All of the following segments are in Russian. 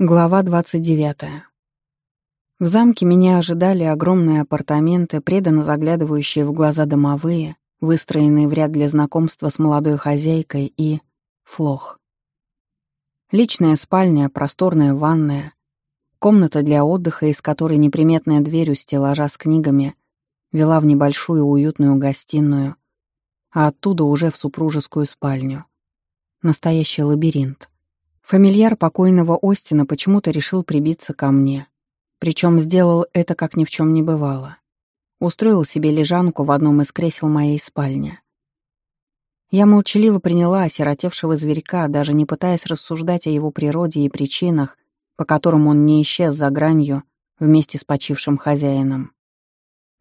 Глава 29. В замке меня ожидали огромные апартаменты, преданно заглядывающие в глаза домовые, выстроенные в ряд для знакомства с молодой хозяйкой и... флох. Личная спальня, просторная ванная, комната для отдыха, из которой неприметная дверь у стеллажа с книгами вела в небольшую уютную гостиную, а оттуда уже в супружескую спальню. Настоящий лабиринт. Фамильяр покойного Остина почему-то решил прибиться ко мне. Причем сделал это, как ни в чем не бывало. Устроил себе лежанку в одном из кресел моей спальни. Я молчаливо приняла осиротевшего зверька, даже не пытаясь рассуждать о его природе и причинах, по которым он не исчез за гранью вместе с почившим хозяином.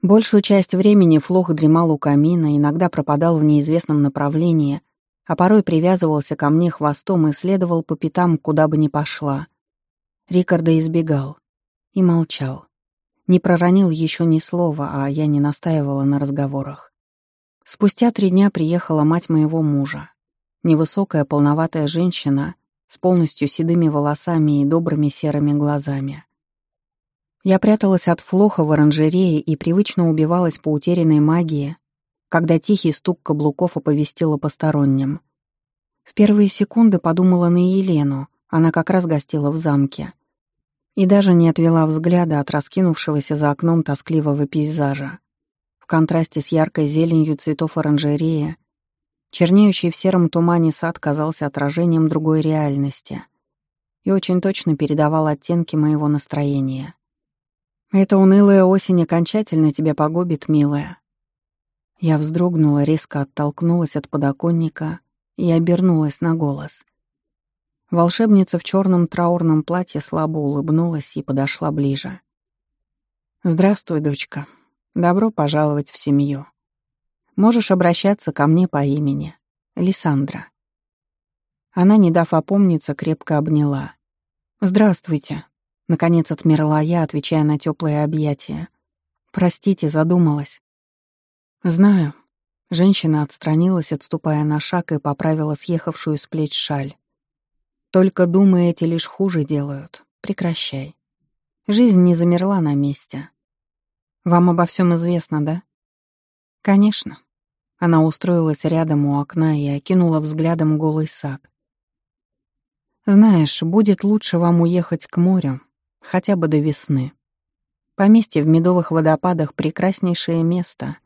Большую часть времени Флох дремал у камина, иногда пропадал в неизвестном направлении — а порой привязывался ко мне хвостом и следовал по пятам, куда бы ни пошла. Рикардо избегал и молчал. Не проронил еще ни слова, а я не настаивала на разговорах. Спустя три дня приехала мать моего мужа. Невысокая, полноватая женщина с полностью седыми волосами и добрыми серыми глазами. Я пряталась от флоха в оранжерее и привычно убивалась по утерянной магии когда тихий стук каблуков оповестил о постороннем. В первые секунды подумала на Елену, она как раз гостила в замке. И даже не отвела взгляда от раскинувшегося за окном тоскливого пейзажа. В контрасте с яркой зеленью цветов оранжерея, чернеющий в сером тумане сад казался отражением другой реальности и очень точно передавал оттенки моего настроения. «Эта унылая осень окончательно тебя погубит, милая», я вздрогнула, резко оттолкнулась от подоконника и обернулась на голос. Волшебница в черном траурном платье слабо улыбнулась и подошла ближе. «Здравствуй, дочка. Добро пожаловать в семью. Можешь обращаться ко мне по имени. Лиссандра». Она, не дав опомниться, крепко обняла. «Здравствуйте», — наконец отмерла я, отвечая на теплые объятия. «Простите, задумалась. «Знаю». Женщина отстранилась, отступая на шаг и поправила съехавшую с плеч шаль. «Только думы эти лишь хуже делают. Прекращай. Жизнь не замерла на месте. Вам обо всем известно, да?» «Конечно». Она устроилась рядом у окна и окинула взглядом голый сад. «Знаешь, будет лучше вам уехать к морю, хотя бы до весны. Поместье в Медовых водопадах — прекраснейшее место,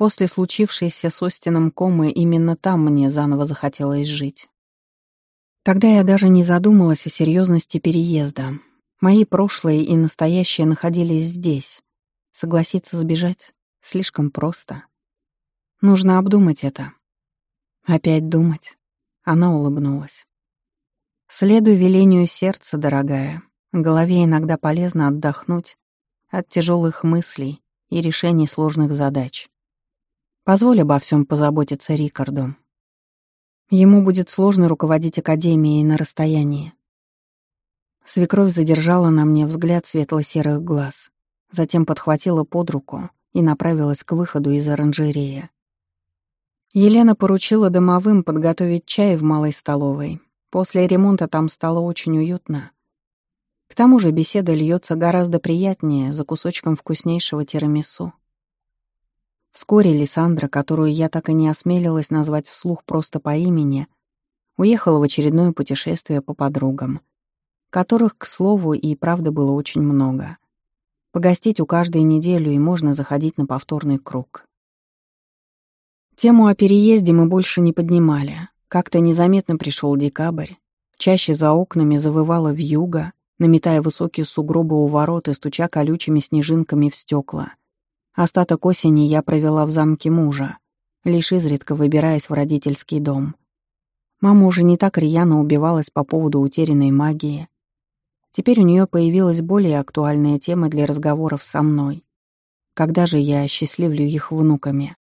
После случившейся с Остином комы именно там мне заново захотелось жить. Тогда я даже не задумалась о серьезности переезда. Мои прошлые и настоящие находились здесь. Согласиться сбежать слишком просто. Нужно обдумать это. Опять думать. Она улыбнулась. Следуй велению сердца, дорогая. Голове иногда полезно отдохнуть от тяжелых мыслей и решений сложных задач. Позволь обо всем позаботиться Рикарду. Ему будет сложно руководить Академией на расстоянии. Свекровь задержала на мне взгляд светло-серых глаз, затем подхватила под руку и направилась к выходу из оранжерея. Елена поручила домовым подготовить чай в малой столовой. После ремонта там стало очень уютно. К тому же беседа льется гораздо приятнее за кусочком вкуснейшего тирамису, Вскоре Лиссандра, которую я так и не осмелилась назвать вслух просто по имени, уехала в очередное путешествие по подругам, которых, к слову, и правда было очень много. Погостить у каждой неделю и можно заходить на повторный круг. Тему о переезде мы больше не поднимали. Как-то незаметно пришел декабрь. Чаще за окнами завывала вьюга, наметая высокие сугробы у ворот и стуча колючими снежинками в стекла — Остаток осени я провела в замке мужа, лишь изредка выбираясь в родительский дом. Мама уже не так рьяно убивалась по поводу утерянной магии. Теперь у нее появилась более актуальная тема для разговоров со мной. Когда же я осчастливлю их внуками?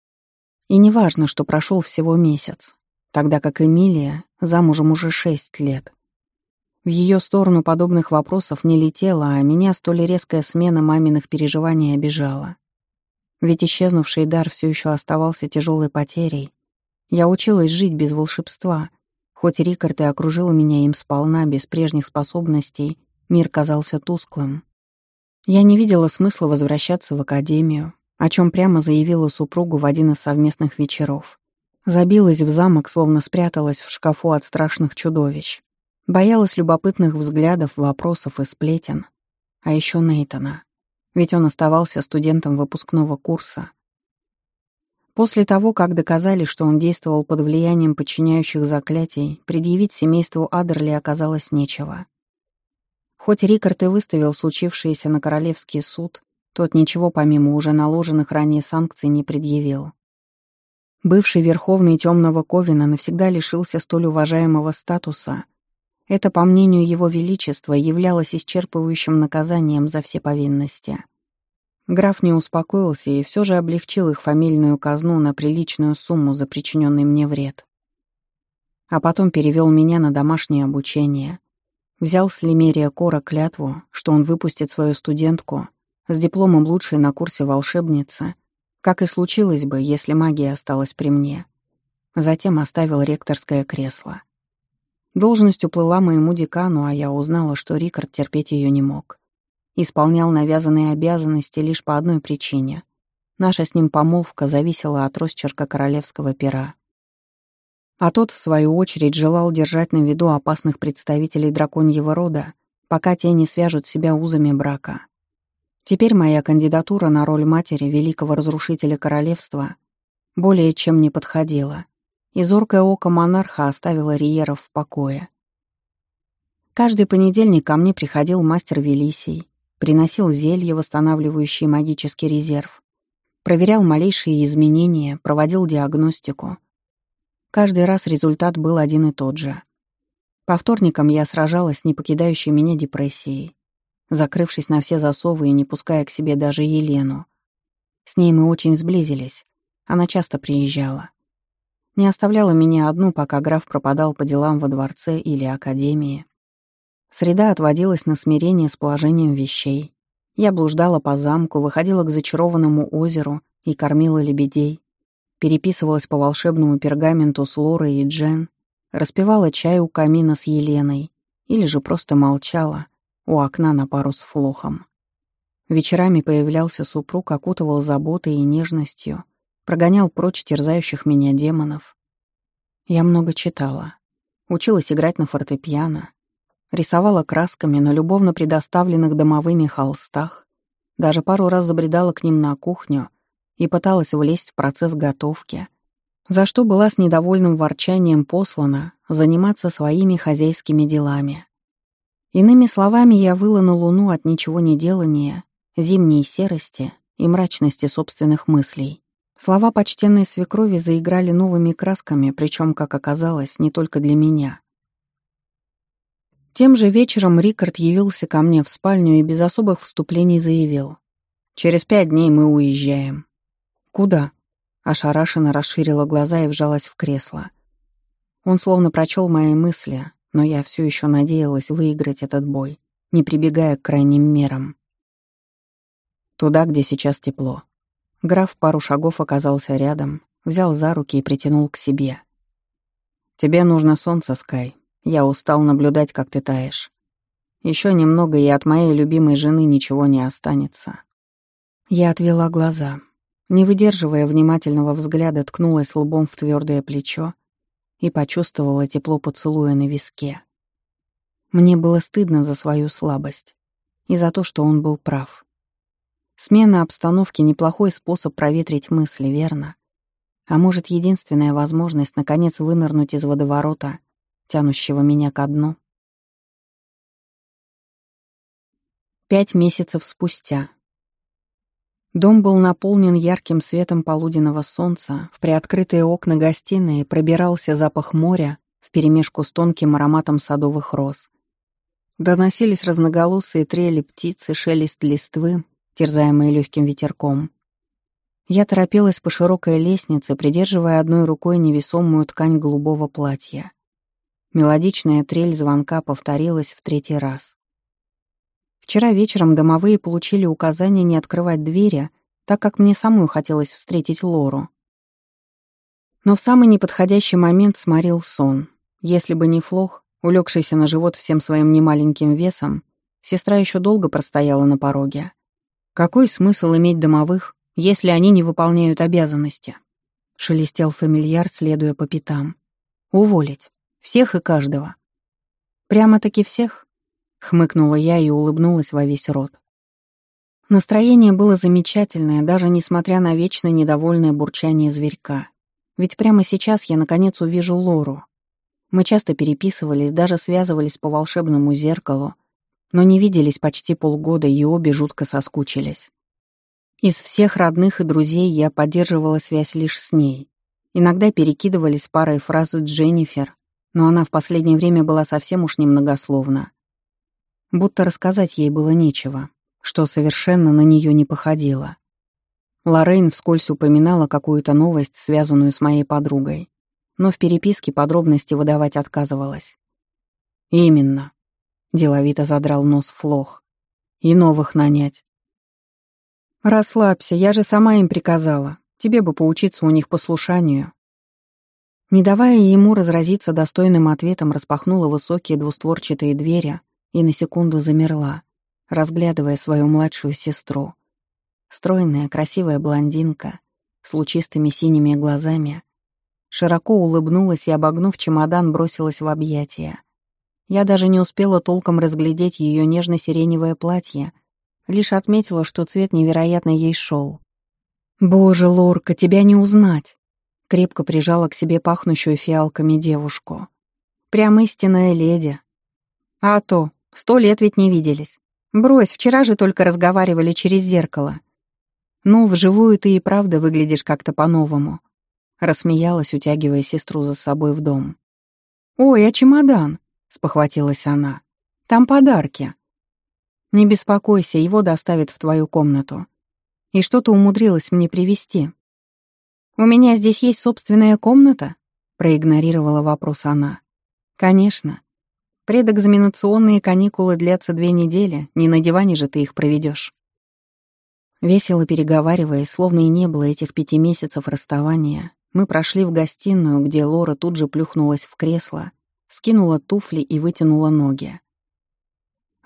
И неважно, что прошел всего месяц, тогда как Эмилия замужем уже шесть лет. В ее сторону подобных вопросов не летело, а меня столь резкая смена маминых переживаний обижала. Ведь исчезнувший дар все еще оставался тяжелой потерей. Я училась жить без волшебства. Хоть Рикард и окружил меня им сполна, без прежних способностей, мир казался тусклым. Я не видела смысла возвращаться в академию, о чем прямо заявила супругу в один из совместных вечеров. Забилась в замок, словно спряталась в шкафу от страшных чудовищ. Боялась любопытных взглядов, вопросов и сплетен. А еще Нейтана ведь он оставался студентом выпускного курса. После того, как доказали, что он действовал под влиянием подчиняющих заклятий, предъявить семейству Адерли оказалось нечего. Хоть Рикард и выставил случившееся на Королевский суд, тот ничего помимо уже наложенных ранее санкций не предъявил. Бывший Верховный Темного Ковина навсегда лишился столь уважаемого статуса — это, по мнению Его Величества, являлось исчерпывающим наказанием за все повинности. Граф не успокоился и все же облегчил их фамильную казну на приличную сумму за причиненный мне вред. А потом перевел меня на домашнее обучение. Взял с Лемерия Кора клятву, что он выпустит свою студентку с дипломом лучшей на курсе волшебницы, как и случилось бы, если магия осталась при мне. Затем оставил ректорское кресло. Должность уплыла моему декану, а я узнала, что Рикард терпеть ее не мог. Исполнял навязанные обязанности лишь по одной причине. Наша с ним помолвка зависела от росчерка королевского пера. А тот, в свою очередь, желал держать на виду опасных представителей драконьего рода, пока те не свяжут себя узами брака. Теперь моя кандидатура на роль матери великого разрушителя королевства более чем не подходила и зоркое око монарха оставило Риеров в покое. Каждый понедельник ко мне приходил мастер Велисий, приносил зелье восстанавливающее магический резерв, проверял малейшие изменения, проводил диагностику. Каждый раз результат был один и тот же. По вторникам я сражалась с непокидающей меня депрессией, закрывшись на все засовы и не пуская к себе даже Елену. С ней мы очень сблизились. Она часто приезжала не оставляла меня одну, пока граф пропадал по делам во дворце или академии. Среда отводилась на смирение с положением вещей. Я блуждала по замку, выходила к зачарованному озеру и кормила лебедей, переписывалась по волшебному пергаменту с Лорой и Джен, распивала чай у камина с Еленой или же просто молчала у окна на пару с флохом. Вечерами появлялся супруг, окутывал заботой и нежностью — прогонял прочь терзающих меня демонов. Я много читала, училась играть на фортепиано, рисовала красками на любовно предоставленных домовыми холстах, даже пару раз забредала к ним на кухню и пыталась влезть в процесс готовки, за что была с недовольным ворчанием послана заниматься своими хозяйскими делами. Иными словами, я выла на луну от ничего не делания, зимней серости и мрачности собственных мыслей. Слова почтенной свекрови заиграли новыми красками, причем, как оказалось, не только для меня. Тем же вечером Рикард явился ко мне в спальню и без особых вступлений заявил. «Через пять дней мы уезжаем». «Куда?» Ошарашенно расширила глаза и вжалась в кресло. Он словно прочел мои мысли, но я все еще надеялась выиграть этот бой, не прибегая к крайним мерам. «Туда, где сейчас тепло», Граф пару шагов оказался рядом, взял за руки и притянул к себе. «Тебе нужно солнце, Скай. Я устал наблюдать, как ты таешь. Еще немного, и от моей любимой жены ничего не останется». Я отвела глаза. Не выдерживая внимательного взгляда, ткнулась лбом в твердое плечо и почувствовала тепло поцелуя на виске. Мне было стыдно за свою слабость и за то, что он был прав. Смена обстановки — неплохой способ проветрить мысли, верно? А может, единственная возможность наконец вынырнуть из водоворота, тянущего меня ко дну? Пять месяцев спустя. Дом был наполнен ярким светом полуденного солнца, в приоткрытые окна гостиной пробирался запах моря вперемешку с тонким ароматом садовых роз. Доносились разноголосые трели птицы, шелест листвы терзаемые легким ветерком. Я торопилась по широкой лестнице, придерживая одной рукой невесомую ткань голубого платья. Мелодичная трель звонка повторилась в третий раз. Вчера вечером домовые получили указание не открывать двери, так как мне самой хотелось встретить Лору. Но в самый неподходящий момент сморил сон. Если бы не Флох, улегшийся на живот всем своим немаленьким весом, сестра еще долго простояла на пороге. Какой смысл иметь домовых, если они не выполняют обязанности? Шелестел фамильяр, следуя по пятам. Уволить. Всех и каждого. Прямо-таки всех? Хмыкнула я и улыбнулась во весь рот. Настроение было замечательное, даже несмотря на вечно недовольное бурчание зверька. Ведь прямо сейчас я наконец увижу Лору. Мы часто переписывались, даже связывались по волшебному зеркалу, но не виделись почти полгода и обе жутко соскучились. Из всех родных и друзей я поддерживала связь лишь с ней. Иногда перекидывались парой фраз с Дженнифер, но она в последнее время была совсем уж немногословна. Будто рассказать ей было нечего, что совершенно на нее не походило. Лоррейн вскользь упоминала какую-то новость, связанную с моей подругой, но в переписке подробности выдавать отказывалась. «Именно», деловито задрал нос Флох. И новых нанять. Расслабься, я же сама им приказала. Тебе бы поучиться у них послушанию. Не давая ему разразиться достойным ответом, распахнула высокие двустворчатые двери и на секунду замерла, разглядывая свою младшую сестру. Стройная, красивая блондинка с лучистыми синими глазами широко улыбнулась и, обогнув чемодан, бросилась в объятия. Я даже не успела толком разглядеть ее нежно-сиреневое платье, лишь отметила, что цвет невероятно ей шел. «Боже, Лорка, тебя не узнать!» Крепко прижала к себе пахнущую фиалками девушку. «Прям истинная леди!» «А то, сто лет ведь не виделись. Брось, вчера же только разговаривали через зеркало. Ну, вживую ты и правда выглядишь как-то по-новому», рассмеялась, утягивая сестру за собой в дом. «Ой, а чемодан!» — спохватилась она. «Там подарки». «Не беспокойся, его доставят в твою комнату. И что-то умудрилась мне привезти?» «У меня здесь есть собственная комната?» — проигнорировала вопрос она. «Конечно. Предэкзаменационные каникулы длятся две недели, не на диване же ты их проведешь. Весело переговариваясь, словно и не было этих пяти месяцев расставания, мы прошли в гостиную, где Лора тут же плюхнулась в кресло скинула туфли и вытянула ноги.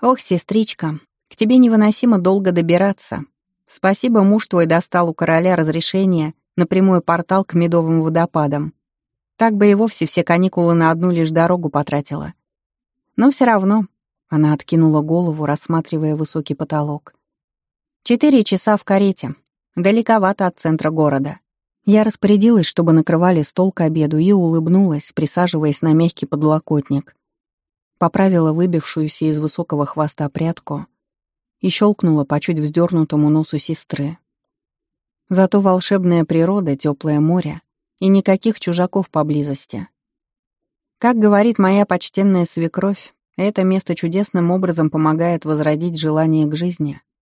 «Ох, сестричка, к тебе невыносимо долго добираться. Спасибо, муж твой достал у короля разрешение на прямой портал к медовым водопадам. Так бы и вовсе все каникулы на одну лишь дорогу потратила. Но все равно...» — она откинула голову, рассматривая высокий потолок. «Четыре часа в карете. Далековато от центра города. Я распорядилась, чтобы накрывали стол к обеду, и улыбнулась, присаживаясь на мягкий подлокотник. Поправила выбившуюся из высокого хвоста прядку и щелкнула по чуть вздернутому носу сестры. Зато волшебная природа, теплое море и никаких чужаков поблизости. Как говорит моя почтенная свекровь, это место чудесным образом помогает возродить желание к жизни —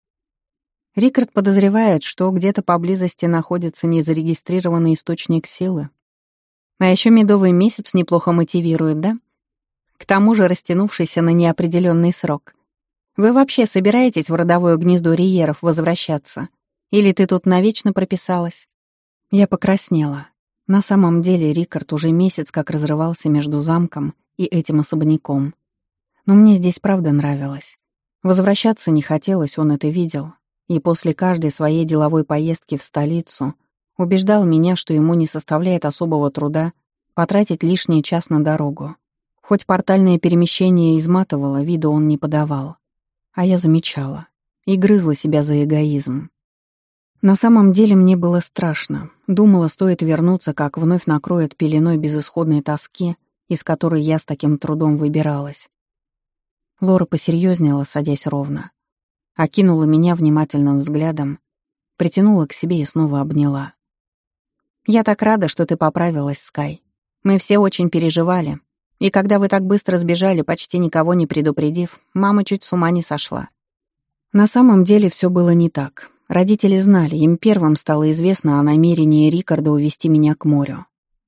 Рикард подозревает, что где-то поблизости находится незарегистрированный источник силы. А еще медовый месяц неплохо мотивирует, да? К тому же растянувшийся на неопределенный срок. Вы вообще собираетесь в родовое гнездо Риеров возвращаться? Или ты тут навечно прописалась? Я покраснела. На самом деле Рикард уже месяц как разрывался между замком и этим особняком. Но мне здесь правда нравилось. Возвращаться не хотелось, он это видел, и после каждой своей деловой поездки в столицу убеждал меня, что ему не составляет особого труда потратить лишний час на дорогу. Хоть портальное перемещение изматывало, вида он не подавал. А я замечала и грызла себя за эгоизм. На самом деле мне было страшно. Думала, стоит вернуться, как вновь накроет пеленой безысходной тоски, из которой я с таким трудом выбиралась. Лора посерьезнела, садясь ровно окинула меня внимательным взглядом, притянула к себе и снова обняла. «Я так рада, что ты поправилась, Скай. Мы все очень переживали, и когда вы так быстро сбежали, почти никого не предупредив, мама чуть с ума не сошла. На самом деле все было не так. Родители знали, им первым стало известно о намерении Рикарда увести меня к морю.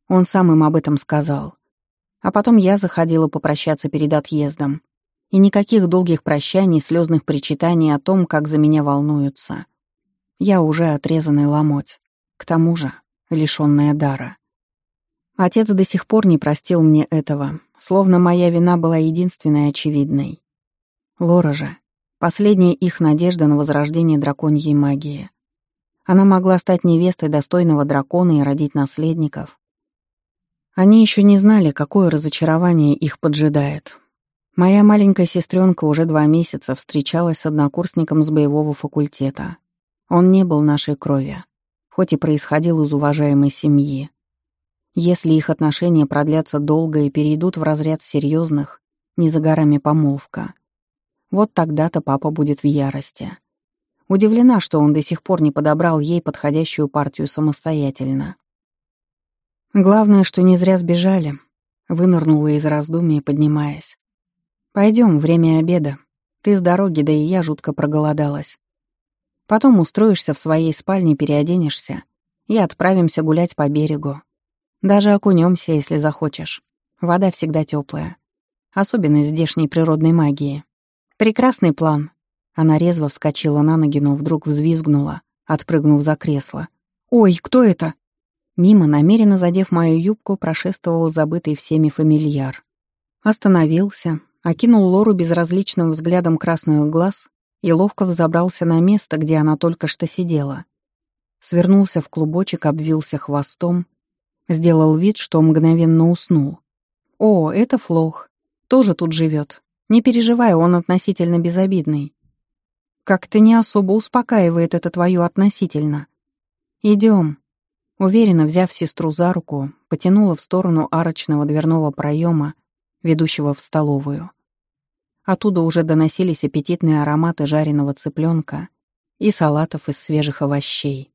Он сам им об этом сказал. А потом я заходила попрощаться перед отъездом, и никаких долгих прощаний, слезных причитаний о том, как за меня волнуются. Я уже отрезанный ломоть, к тому же лишённая дара. Отец до сих пор не простил мне этого, словно моя вина была единственной очевидной. Лора же — последняя их надежда на возрождение драконьей магии. Она могла стать невестой достойного дракона и родить наследников. Они еще не знали, какое разочарование их поджидает, Моя маленькая сестренка уже два месяца встречалась с однокурсником с боевого факультета. Он не был нашей крови, хоть и происходил из уважаемой семьи. Если их отношения продлятся долго и перейдут в разряд серьезных, не за горами помолвка. Вот тогда-то папа будет в ярости. Удивлена, что он до сих пор не подобрал ей подходящую партию самостоятельно. Главное, что не зря сбежали. Вынырнула из раздумий, поднимаясь. Пойдем, время обеда. Ты с дороги, да и я жутко проголодалась. Потом устроишься в своей спальне, переоденешься и отправимся гулять по берегу. Даже окунемся, если захочешь. Вода всегда теплая. особенно из здешней природной магии. Прекрасный план. Она резво вскочила на ноги, но вдруг взвизгнула, отпрыгнув за кресло. «Ой, кто это?» Мимо, намеренно задев мою юбку, прошествовал забытый всеми фамильяр. Остановился, окинул Лору безразличным взглядом красных глаз и ловко взобрался на место, где она только что сидела. Свернулся в клубочек, обвился хвостом, сделал вид, что мгновенно уснул. «О, это Флох. Тоже тут живет. Не переживай, он относительно безобидный. Как-то не особо успокаивает это твое относительно. Идем». Уверенно взяв сестру за руку, потянула в сторону арочного дверного проема, ведущего в столовую. Оттуда уже доносились аппетитные ароматы жареного цыпленка и салатов из свежих овощей.